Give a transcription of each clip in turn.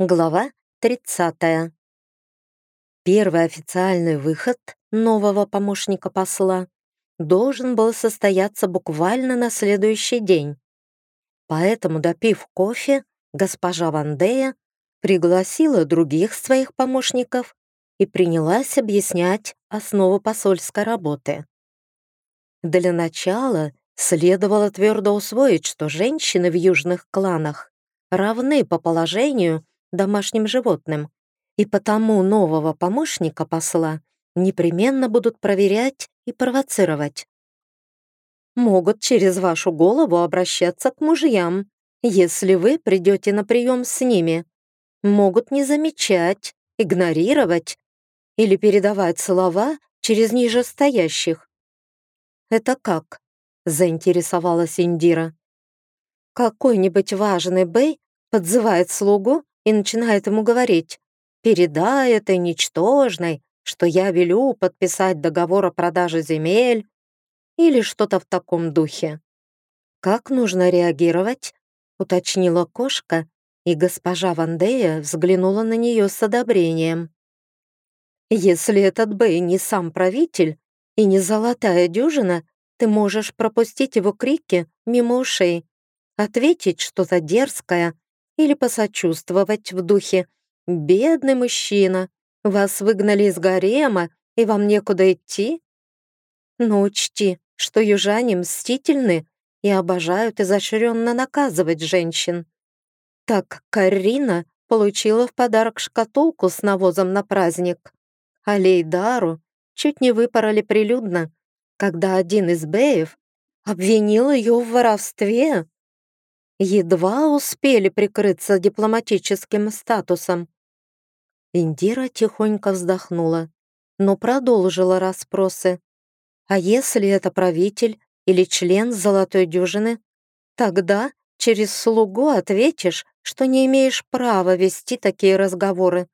Глава 30. Первый официальный выход нового помощника посла должен был состояться буквально на следующий день. Поэтому, допив кофе, госпожа Вандея пригласила других своих помощников и принялась объяснять основу посольской работы. Для начала следовало твердо усвоить, что женщины в южных кланах равны по положению домашним животным, и потому нового помощника посла непременно будут проверять и провоцировать. Могут через вашу голову обращаться к мужьям, если вы придете на прием с ними. Могут не замечать, игнорировать или передавать слова через нижестоящих. «Это как?» — заинтересовалась Индира. «Какой-нибудь важный бэй подзывает слугу и начинает ему говорить «Передай этой ничтожной, что я велю подписать договор о продаже земель» или что-то в таком духе. «Как нужно реагировать?» — уточнила кошка, и госпожа Вандея взглянула на нее с одобрением. «Если этот Бэй не сам правитель и не золотая дюжина, ты можешь пропустить его крики мимо ушей, ответить что-то дерзкое или посочувствовать в духе «Бедный мужчина, вас выгнали из гарема, и вам некуда идти?» Но учти, что южане мстительны и обожают изощренно наказывать женщин. Так Карина получила в подарок шкатулку с навозом на праздник, а Лейдару чуть не выпороли прилюдно, когда один из беев обвинил ее в воровстве едва успели прикрыться дипломатическим статусом. Индира тихонько вздохнула, но продолжила расспросы. А если это правитель или член золотой дюжины, тогда через слугу ответишь, что не имеешь права вести такие разговоры.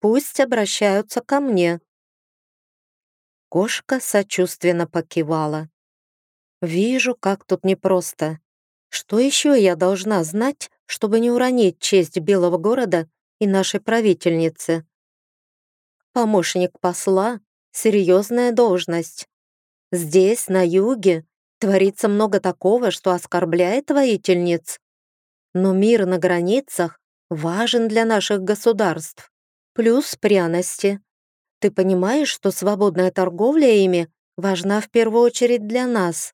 Пусть обращаются ко мне. Кошка сочувственно покивала. «Вижу, как тут непросто. Что еще я должна знать, чтобы не уронить честь Белого города и нашей правительницы? Помощник посла — серьезная должность. Здесь, на юге, творится много такого, что оскорбляет воительниц. Но мир на границах важен для наших государств. Плюс пряности. Ты понимаешь, что свободная торговля ими важна в первую очередь для нас?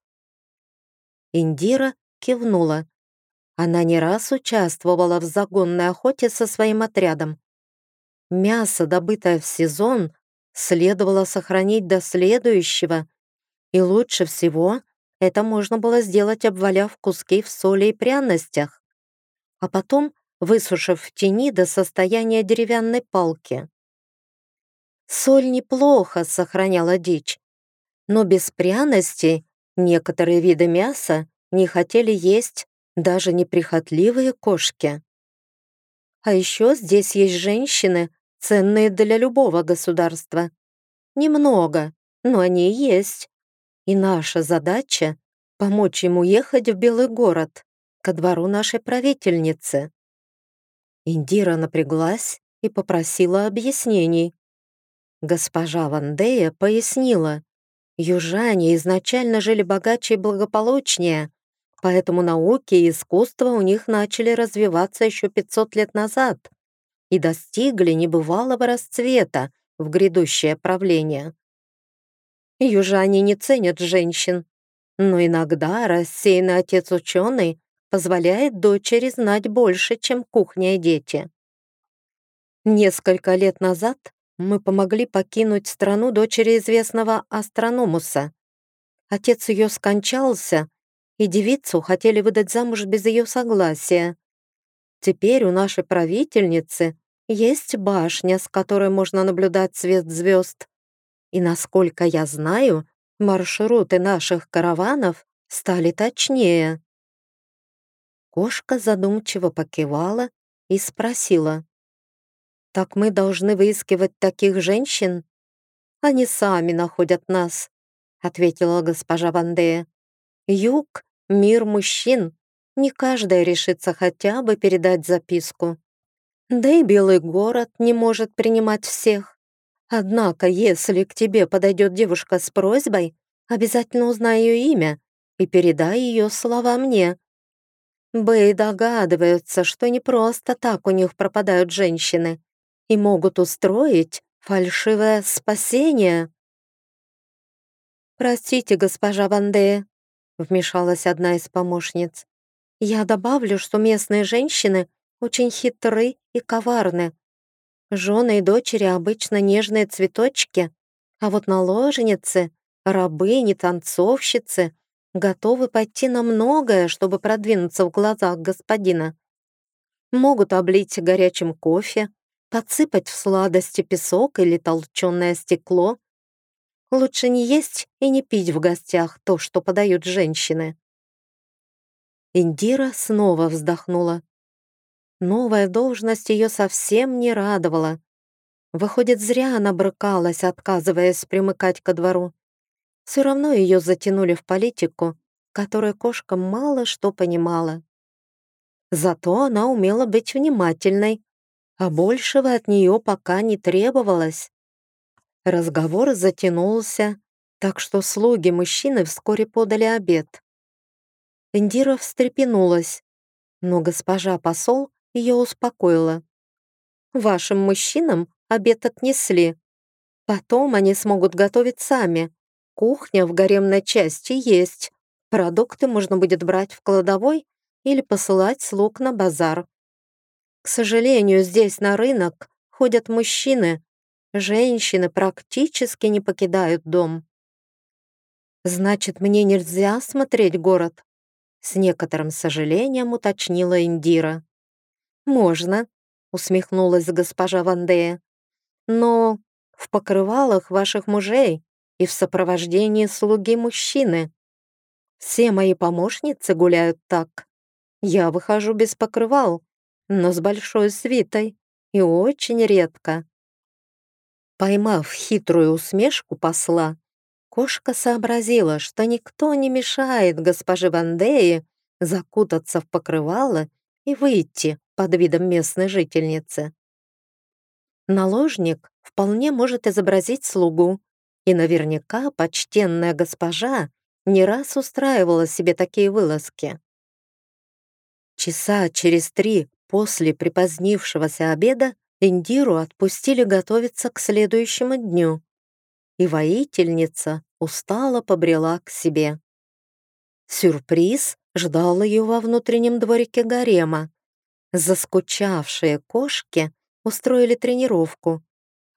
Индира кивнула. Она не раз участвовала в загонной охоте со своим отрядом. Мясо, добытое в сезон, следовало сохранить до следующего, и лучше всего это можно было сделать, обваляв куски в соли и пряностях, а потом высушив в тени до состояния деревянной палки. Соль неплохо сохраняла дичь, но без пряностей некоторые виды мяса не хотели есть даже неприхотливые кошки. А еще здесь есть женщины, ценные для любого государства. Немного, но они есть. И наша задача — помочь ему ехать в Белый город, ко двору нашей правительницы. Индира напряглась и попросила объяснений. Госпожа Вандея пояснила, южане изначально жили богаче и благополучнее, Поэтому науки и искусство у них начали развиваться еще 500 лет назад и достигли небывалого расцвета в грядущее правление. Южане не ценят женщин, но иногда рассеянный отец-ученый позволяет дочери знать больше, чем кухня и дети. Несколько лет назад мы помогли покинуть страну дочери известного астрономуса. Отец ее скончался, и девицу хотели выдать замуж без ее согласия. Теперь у нашей правительницы есть башня, с которой можно наблюдать свет звезд. И, насколько я знаю, маршруты наших караванов стали точнее. Кошка задумчиво покивала и спросила. «Так мы должны выискивать таких женщин?» «Они сами находят нас», — ответила госпожа Вандея. «Юг Мир мужчин. Не каждая решится хотя бы передать записку. Да и Белый город не может принимать всех. Однако, если к тебе подойдет девушка с просьбой, обязательно узнай ее имя и передай ее слова мне. Бэй догадываются, что не просто так у них пропадают женщины и могут устроить фальшивое спасение. «Простите, госпожа Вандея», — вмешалась одна из помощниц. «Я добавлю, что местные женщины очень хитры и коварны. Жены и дочери обычно нежные цветочки, а вот наложницы, рабыни, танцовщицы готовы пойти на многое, чтобы продвинуться в глазах господина. Могут облить горячим кофе, подсыпать в сладости песок или толченое стекло. Лучше не есть и не пить в гостях то, что подают женщины. Индира снова вздохнула. Новая должность ее совсем не радовала. Выходит, зря она брыкалась, отказываясь примыкать ко двору. Все равно ее затянули в политику, которой кошка мало что понимала. Зато она умела быть внимательной, а большего от нее пока не требовалось. Разговор затянулся, так что слуги мужчины вскоре подали обед. Индира встрепенулась, но госпожа посол ее успокоила. «Вашим мужчинам обед отнесли. Потом они смогут готовить сами. Кухня в гаремной части есть. Продукты можно будет брать в кладовой или посылать слуг на базар. К сожалению, здесь на рынок ходят мужчины. Женщины практически не покидают дом. Значит, мне нельзя смотреть город? С некоторым сожалением уточнила Индира. «Можно», — усмехнулась госпожа Вандея. «Но в покрывалах ваших мужей и в сопровождении слуги мужчины. Все мои помощницы гуляют так. Я выхожу без покрывал, но с большой свитой и очень редко». Поймав хитрую усмешку посла, кошка сообразила, что никто не мешает госпоже Вандее закутаться в покрывало и выйти под видом местной жительницы. Наложник вполне может изобразить слугу, и наверняка почтенная госпожа не раз устраивала себе такие вылазки. Часа через три после припозднившегося обеда Индиру отпустили готовиться к следующему дню, и воительница устало побрела к себе. Сюрприз ждал ее во внутреннем дворике гарема. Заскучавшие кошки устроили тренировку,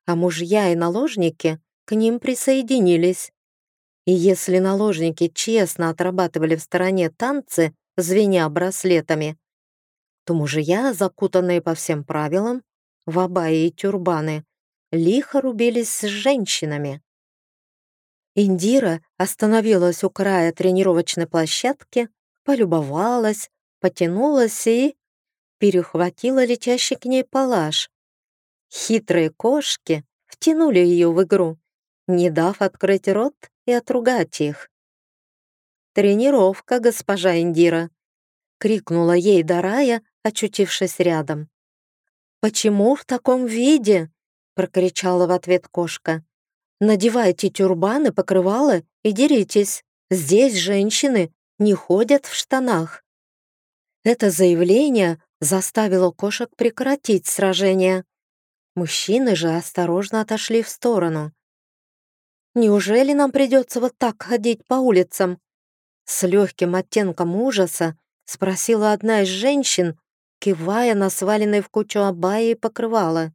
а мужья и наложники к ним присоединились. И если наложники честно отрабатывали в стороне танцы, звеня браслетами, то мужья, закутанные по всем правилам, в абайи и тюрбаны, лихо рубились с женщинами. Индира остановилась у края тренировочной площадки, полюбовалась, потянулась и перехватила летящий к ней палаш. Хитрые кошки втянули ее в игру, не дав открыть рот и отругать их. «Тренировка, госпожа Индира!» — крикнула ей Дарая, очутившись рядом. «Почему в таком виде?» — прокричала в ответ кошка. «Надевайте тюрбаны, покрывала и деритесь. Здесь женщины не ходят в штанах». Это заявление заставило кошек прекратить сражение. Мужчины же осторожно отошли в сторону. «Неужели нам придется вот так ходить по улицам?» С легким оттенком ужаса спросила одна из женщин, кивая на сваленной в кучу абайи и покрывала.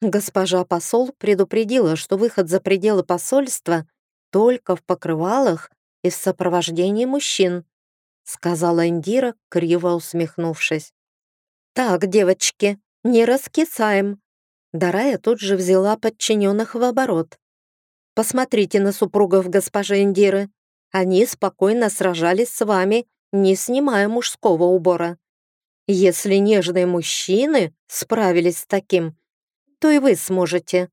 Госпожа посол предупредила, что выход за пределы посольства только в покрывалах и в сопровождении мужчин сказала Индира, криво усмехнувшись. «Так, девочки, не раскисаем!» Дарая тут же взяла подчиненных в оборот. «Посмотрите на супругов госпожи Индиры. Они спокойно сражались с вами, не снимая мужского убора. Если нежные мужчины справились с таким, то и вы сможете».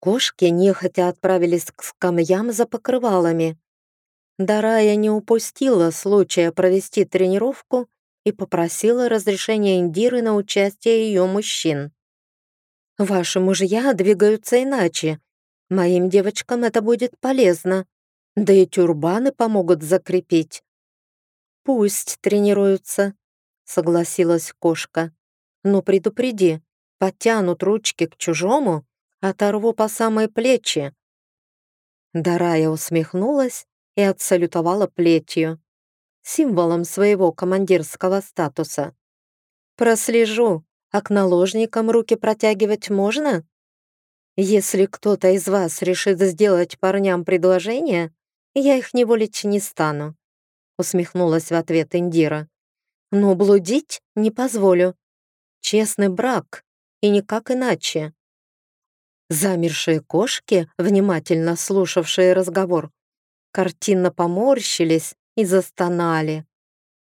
Кошки нехотя отправились к скамьям за покрывалами. Дарая не упустила случая провести тренировку и попросила разрешения Индиры на участие ее мужчин. «Ваши мужья двигаются иначе. Моим девочкам это будет полезно. Да и тюрбаны помогут закрепить». «Пусть тренируются», — согласилась кошка. «Но предупреди, потянут ручки к чужому, оторву по самые плечи». Дарая усмехнулась и отсалютовала плетью, символом своего командирского статуса. «Прослежу, а к наложникам руки протягивать можно? Если кто-то из вас решит сделать парням предложение, я их не волить не стану», усмехнулась в ответ Индира. «Но блудить не позволю. Честный брак, и никак иначе». Замершие кошки, внимательно слушавшие разговор, картинно поморщились и застонали.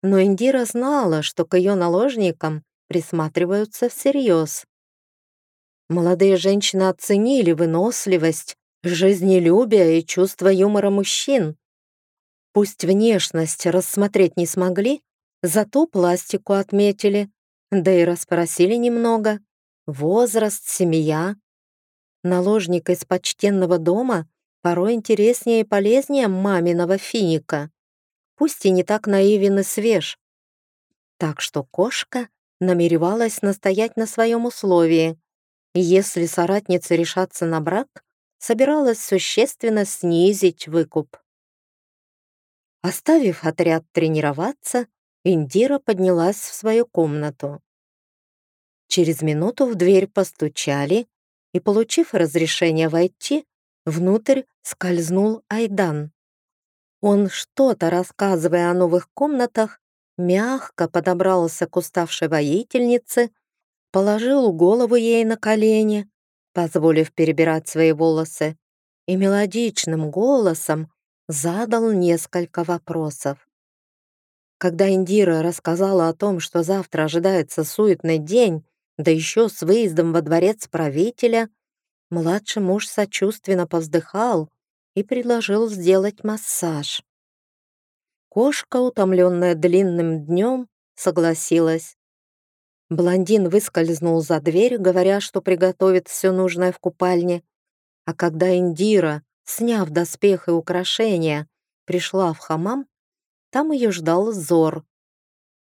Но Индира знала, что к ее наложникам присматриваются всерьез. Молодые женщины оценили выносливость, жизнелюбие и чувство юмора мужчин. Пусть внешность рассмотреть не смогли, зато пластику отметили, да и расспросили немного. Возраст, семья. Наложник из почтенного дома порой интереснее и полезнее маминого финика, пусть и не так наивен и свеж. Так что кошка намеревалась настоять на своем условии, если соратницы решатся на брак, собиралась существенно снизить выкуп. Оставив отряд тренироваться, Индира поднялась в свою комнату. Через минуту в дверь постучали, и, получив разрешение войти, внутрь скользнул Айдан. Он, что-то рассказывая о новых комнатах, мягко подобрался к уставшей воительнице, положил голову ей на колени, позволив перебирать свои волосы, и мелодичным голосом задал несколько вопросов. Когда Индира рассказала о том, что завтра ожидается суетный день, да еще с выездом во дворец правителя, младший муж сочувственно повздыхал и предложил сделать массаж. Кошка, утомленная длинным днем, согласилась. Блондин выскользнул за дверь, говоря, что приготовит все нужное в купальне. А когда Индира, сняв доспех и украшения, пришла в хамам, там ее ждал Зор.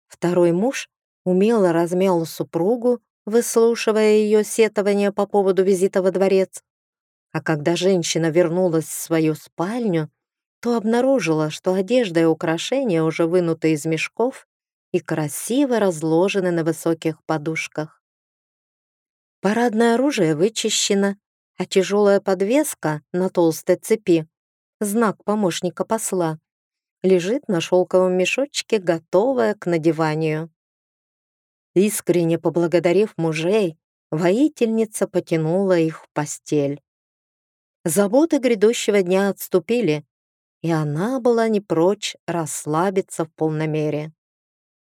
Второй муж умело размял супругу, выслушивая ее сетования по поводу визита во дворец. А когда женщина вернулась в свою спальню, то обнаружила, что одежда и украшения уже вынуты из мешков и красиво разложены на высоких подушках. Парадное оружие вычищено, а тяжелая подвеска на толстой цепи, знак помощника посла, лежит на шелковом мешочке, готовая к надеванию. Искренне поблагодарив мужей, воительница потянула их в постель. Заботы грядущего дня отступили, и она была не прочь расслабиться в полной.